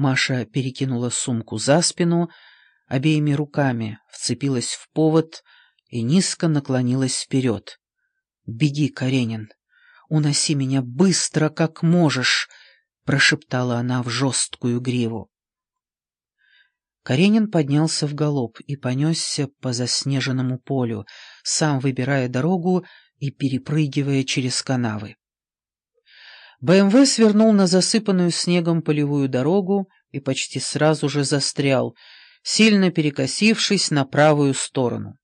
Маша перекинула сумку за спину, обеими руками вцепилась в повод и низко наклонилась вперед. «Беги, Каренин, уноси меня быстро, как можешь», — прошептала она в жесткую гриву. Каренин поднялся в галоп и понесся по заснеженному полю, сам выбирая дорогу и перепрыгивая через канавы. БМВ свернул на засыпанную снегом полевую дорогу и почти сразу же застрял, сильно перекосившись на правую сторону.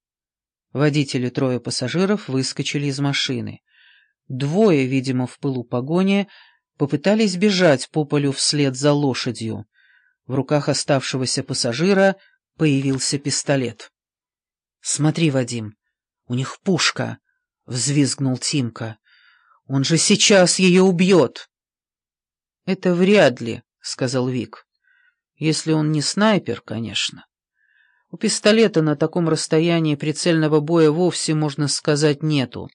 Водители трое пассажиров выскочили из машины. Двое, видимо, в пылу погони, попытались бежать по полю вслед за лошадью. В руках оставшегося пассажира появился пистолет. «Смотри, Вадим, у них пушка!» — взвизгнул Тимка. Он же сейчас ее убьет. — Это вряд ли, — сказал Вик. — Если он не снайпер, конечно. У пистолета на таком расстоянии прицельного боя вовсе, можно сказать, нету.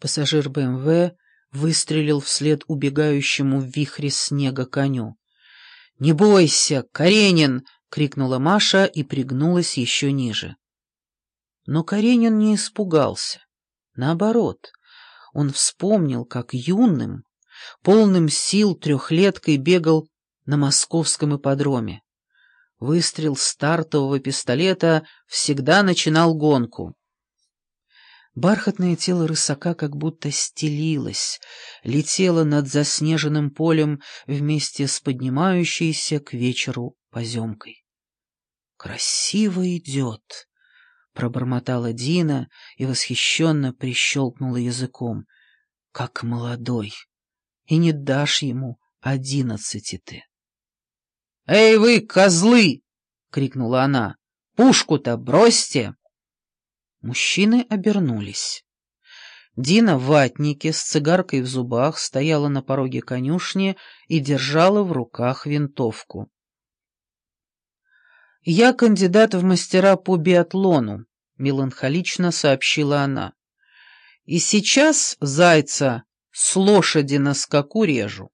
Пассажир БМВ выстрелил вслед убегающему в вихре снега коню. «Не бойся, Каренин!» — крикнула Маша и пригнулась еще ниже. Но Каренин не испугался. Наоборот, он вспомнил, как юным, полным сил трехлеткой бегал на московском ипподроме. Выстрел стартового пистолета всегда начинал гонку. Бархатное тело рысака как будто стелилось, летело над заснеженным полем вместе с поднимающейся к вечеру поземкой. «Красиво идет!» Пробормотала Дина и восхищенно прищелкнула языком. Как молодой. И не дашь ему одиннадцати ты. «Эй вы, козлы!» — крикнула она. «Пушку-то бросьте!» Мужчины обернулись. Дина в ватнике с цигаркой в зубах стояла на пороге конюшни и держала в руках винтовку. «Я кандидат в мастера по биатлону», — меланхолично сообщила она. «И сейчас зайца с лошади на скаку режу.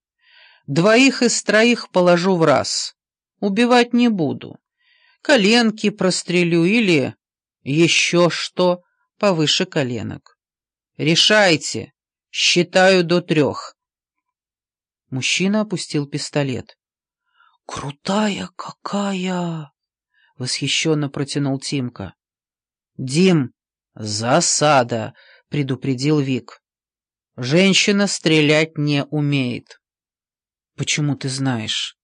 Двоих из троих положу в раз. Убивать не буду. Коленки прострелю или еще что повыше коленок. Решайте. Считаю до трех». Мужчина опустил пистолет. «Крутая какая!» восхищенно протянул Тимка. «Дим, засада!» — предупредил Вик. «Женщина стрелять не умеет». «Почему ты знаешь?»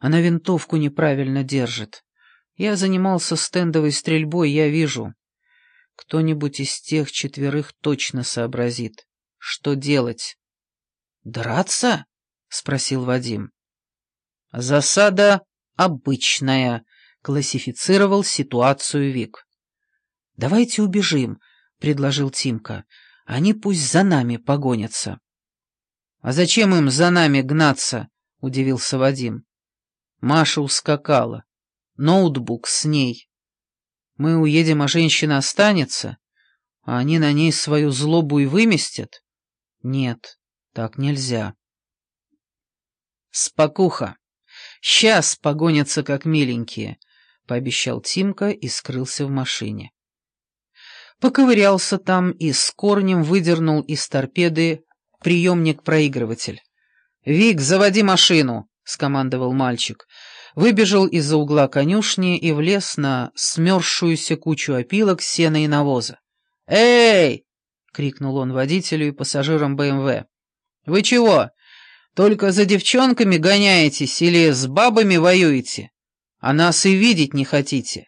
«Она винтовку неправильно держит. Я занимался стендовой стрельбой, я вижу. Кто-нибудь из тех четверых точно сообразит. Что делать?» «Драться?» — спросил Вадим. «Засада обычная», классифицировал ситуацию Вик. «Давайте убежим», — предложил Тимка. «Они пусть за нами погонятся». «А зачем им за нами гнаться?» — удивился Вадим. Маша ускакала. Ноутбук с ней. Мы уедем, а женщина останется? А они на ней свою злобу и выместят? Нет, так нельзя. Спокуха. Сейчас погонятся, как миленькие пообещал Тимка и скрылся в машине. Поковырялся там и с корнем выдернул из торпеды приемник-проигрыватель. «Вик, заводи машину!» — скомандовал мальчик. Выбежал из-за угла конюшни и влез на смерзшуюся кучу опилок, сена и навоза. «Эй!» — крикнул он водителю и пассажирам БМВ. «Вы чего, только за девчонками гоняетесь или с бабами воюете?» А нас и видеть не хотите.